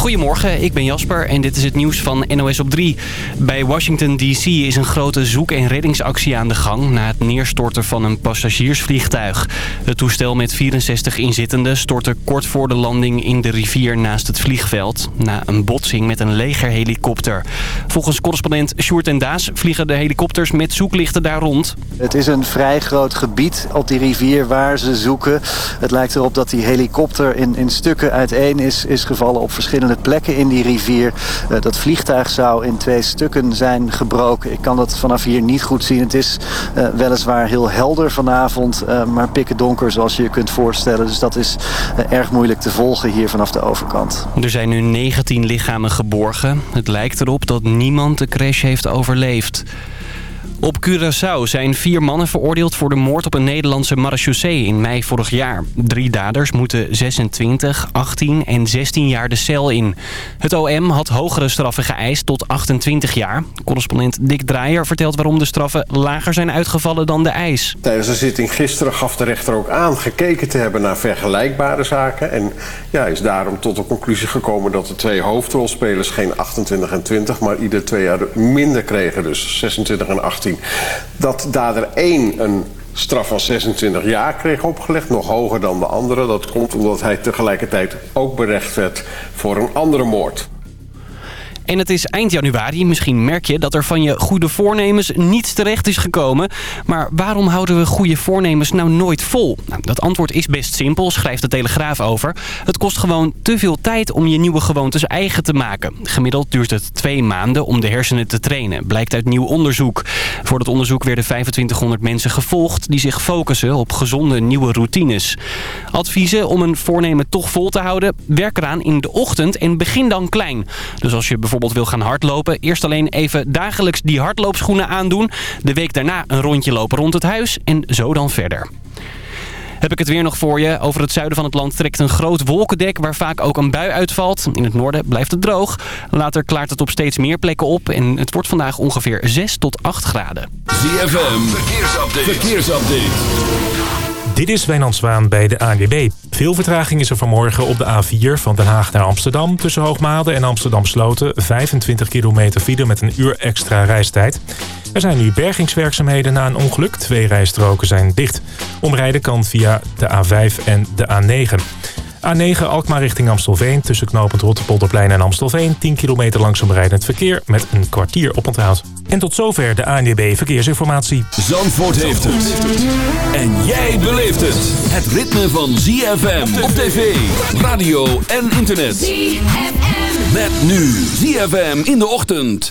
Goedemorgen, ik ben Jasper en dit is het nieuws van NOS op 3. Bij Washington D.C. is een grote zoek- en reddingsactie aan de gang... na het neerstorten van een passagiersvliegtuig. Het toestel met 64 inzittenden stortte kort voor de landing in de rivier naast het vliegveld... na een botsing met een legerhelikopter. Volgens correspondent Sjoerd en Daas vliegen de helikopters met zoeklichten daar rond. Het is een vrij groot gebied op die rivier waar ze zoeken. Het lijkt erop dat die helikopter in, in stukken uiteen is, is gevallen op verschillende plekken in die rivier. Uh, dat vliegtuig zou in twee stukken zijn gebroken. Ik kan dat vanaf hier niet goed zien. Het is uh, weliswaar heel helder vanavond, uh, maar pikken donker zoals je je kunt voorstellen. Dus dat is erg moeilijk te volgen hier vanaf de overkant. Er zijn nu 19 lichamen geborgen. Het lijkt erop dat niemand de crash heeft overleefd. Op Curaçao zijn vier mannen veroordeeld voor de moord op een Nederlandse marechaussee in mei vorig jaar. Drie daders moeten 26, 18 en 16 jaar de cel in. Het OM had hogere straffen geëist tot 28 jaar. Correspondent Dick Draaier vertelt waarom de straffen lager zijn uitgevallen dan de eis. Tijdens de zitting gisteren gaf de rechter ook aan gekeken te hebben naar vergelijkbare zaken. En ja, is daarom tot de conclusie gekomen dat de twee hoofdrolspelers geen 28 en 20, maar ieder twee jaar minder kregen. Dus 26 en 18 dat dader 1 een straf van 26 jaar kreeg opgelegd, nog hoger dan de andere. Dat komt omdat hij tegelijkertijd ook berecht werd voor een andere moord. En het is eind januari. Misschien merk je dat er van je goede voornemens niets terecht is gekomen. Maar waarom houden we goede voornemens nou nooit vol? Nou, dat antwoord is best simpel, schrijft de Telegraaf over. Het kost gewoon te veel tijd om je nieuwe gewoontes eigen te maken. Gemiddeld duurt het twee maanden om de hersenen te trainen, blijkt uit nieuw onderzoek. Voor dat onderzoek werden 2500 mensen gevolgd die zich focussen op gezonde nieuwe routines. Adviezen om een voornemen toch vol te houden? Werk eraan in de ochtend en begin dan klein. Dus als je bijvoorbeeld wil gaan hardlopen... eerst alleen even dagelijks die hardloopschoenen aandoen. De week daarna een rondje lopen rond het huis en zo dan verder. Heb ik het weer nog voor je. Over het zuiden van het land trekt een groot wolkendek waar vaak ook een bui uitvalt. In het noorden blijft het droog. Later klaart het op steeds meer plekken op en het wordt vandaag ongeveer 6 tot 8 graden. ZFM, verkeersupdate. verkeersupdate. Dit is Wijnand Zwaan bij de ANWB. Veel vertraging is er vanmorgen op de A4 van Den Haag naar Amsterdam... tussen Hoogmade en Amsterdam Sloten. 25 kilometer file met een uur extra reistijd. Er zijn nu bergingswerkzaamheden na een ongeluk. Twee rijstroken zijn dicht. Omrijden kan via de A5 en de A9. A9 Alkmaar richting Amstelveen tussen knooppunt Rotterpolderplein en Amstelveen. 10 kilometer langzaam rijdend verkeer met een kwartier op onthoud. En tot zover de ANWB Verkeersinformatie. Zandvoort heeft het. En jij beleeft het. Het ritme van ZFM op tv, radio en internet. ZFM. Met nu ZFM in de ochtend.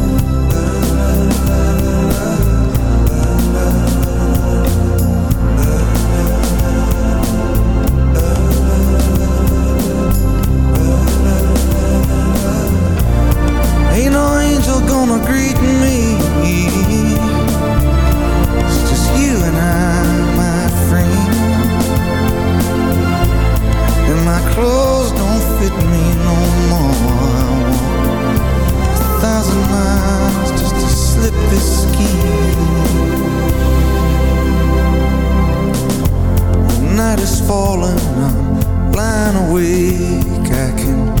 Gonna greet me. It's just you and I, my friend. And my clothes don't fit me no more. A thousand miles just to slip this skin. The night is falling, I'm lying awake. I can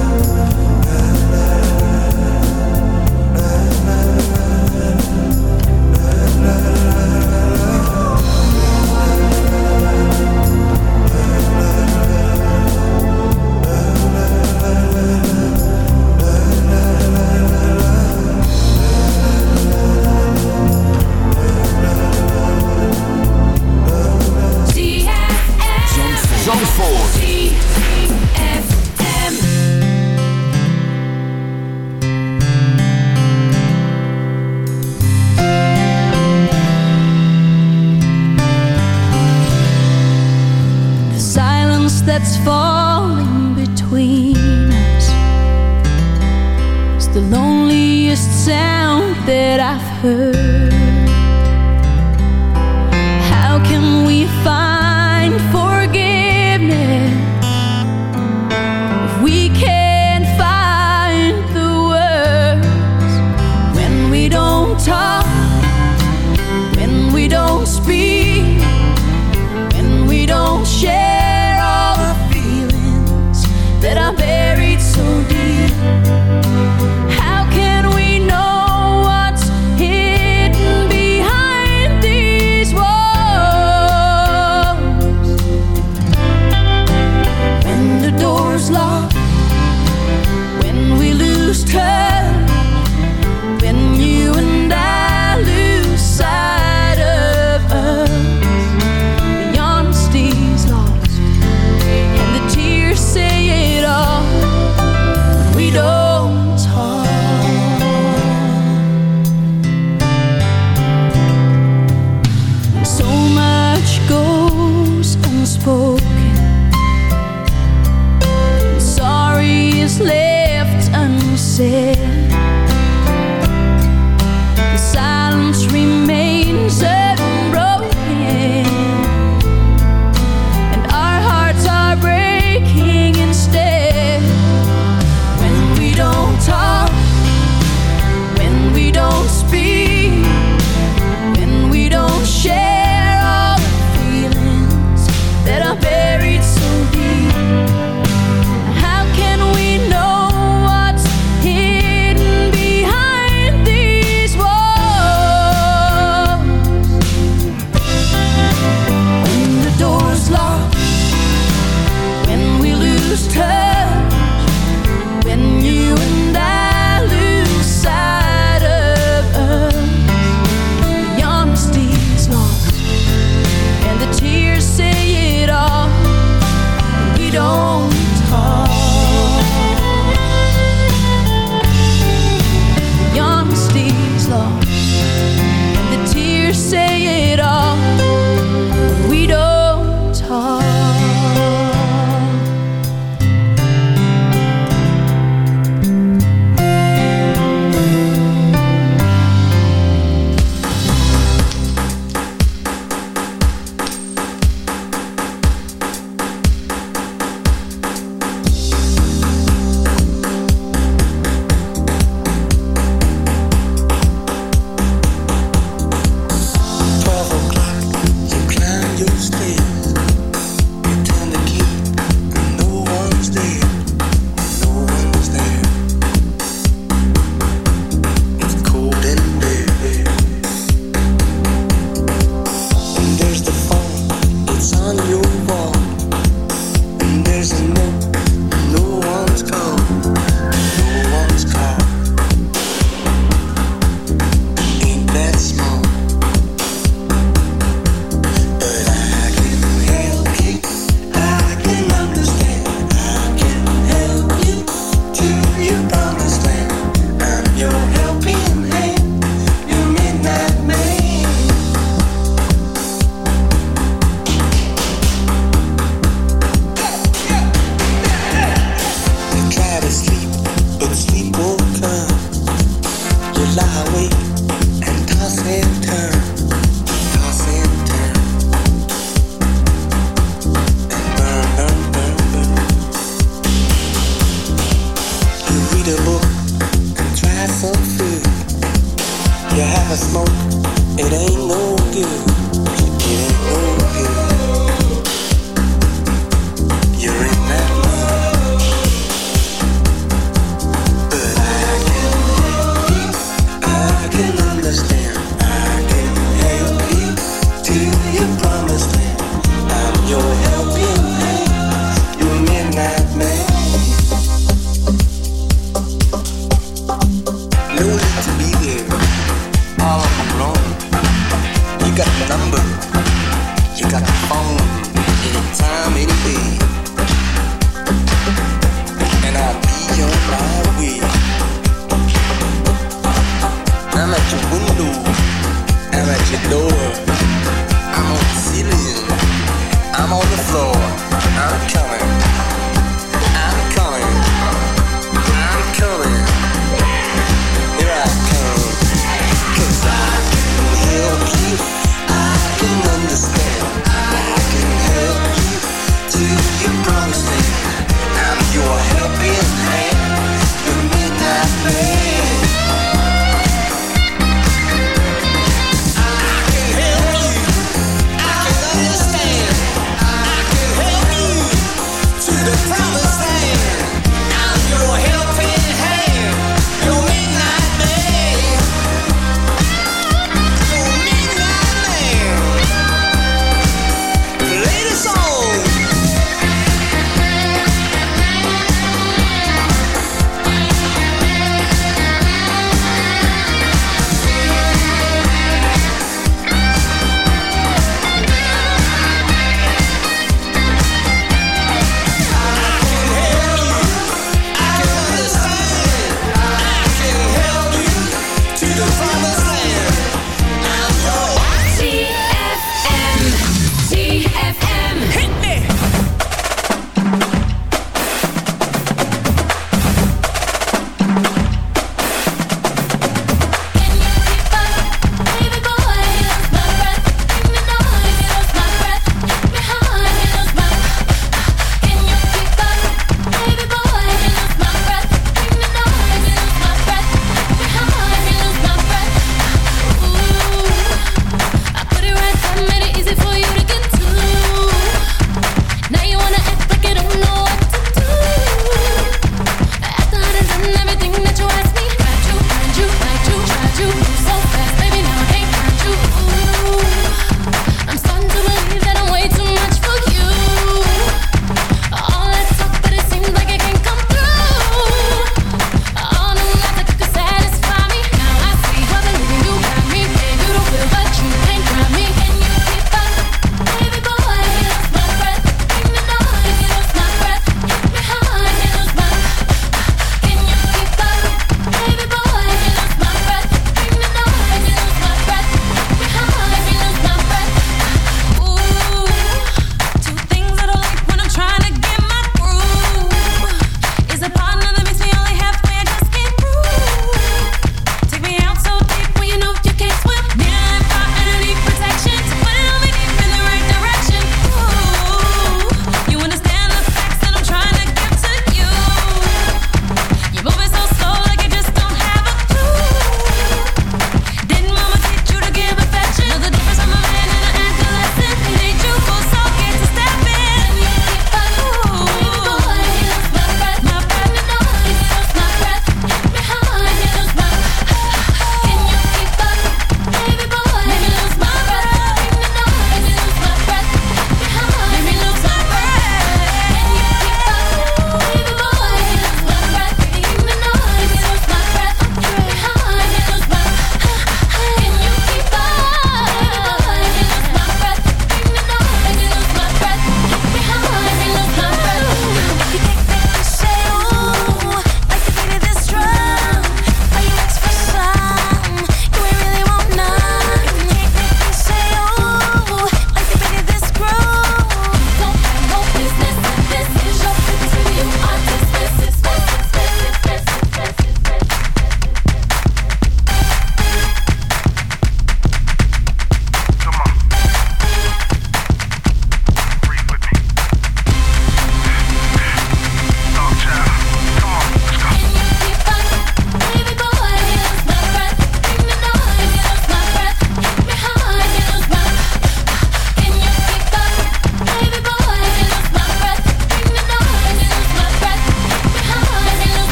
her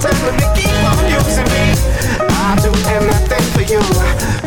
telling me keep on using me. I'll do anything for you.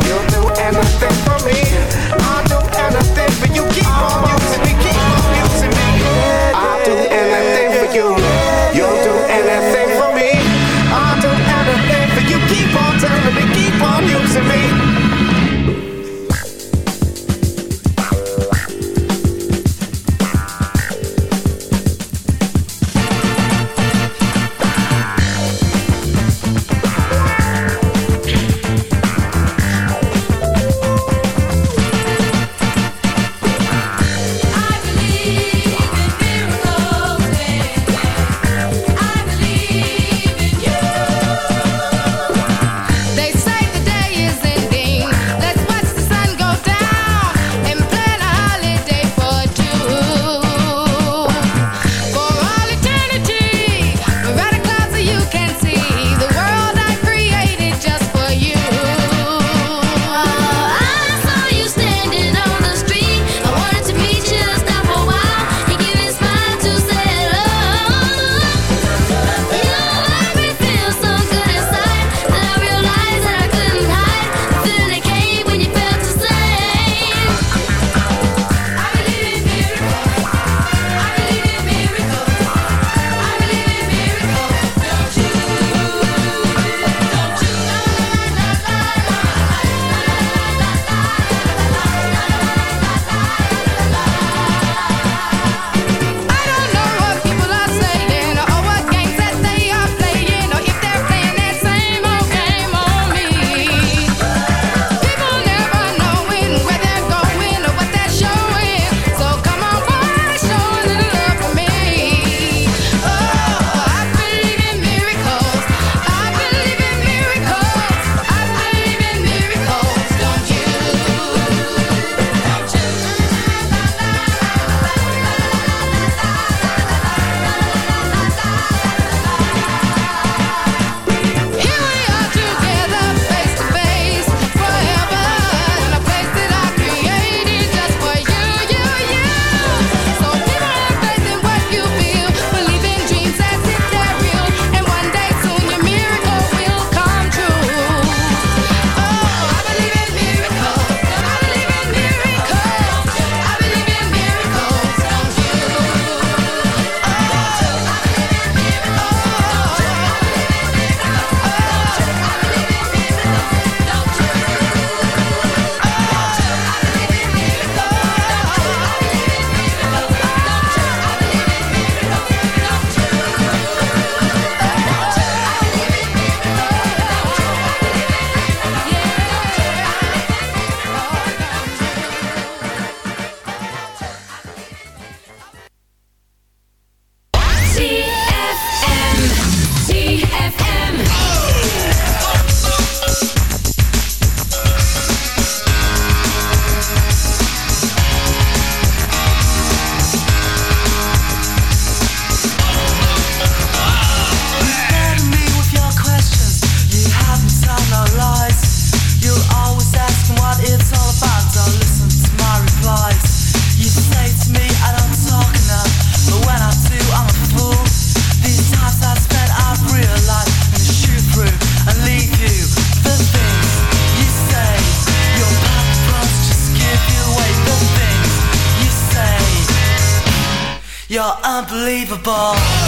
unbelievable.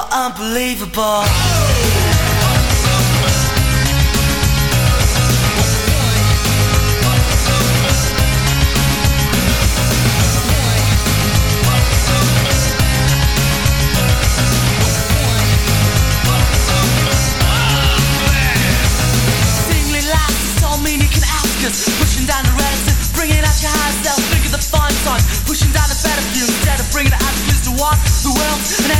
are unbelievable. Pushing down the bringing out your self, think of the fine. Pushing down the better view, instead of bringing the attitudes to what, who else,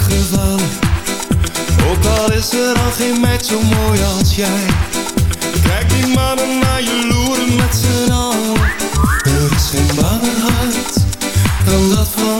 gevallen Ook al is er al geen meid zo mooi als jij. Kijk die mannen naar je loeren met z'n allen. Er is geen hart dan dat van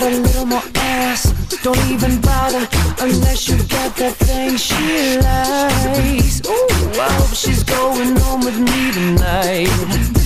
Got a little more ass. Don't even bother unless you got that thing she likes. Ooh, I hope she's going home with me tonight.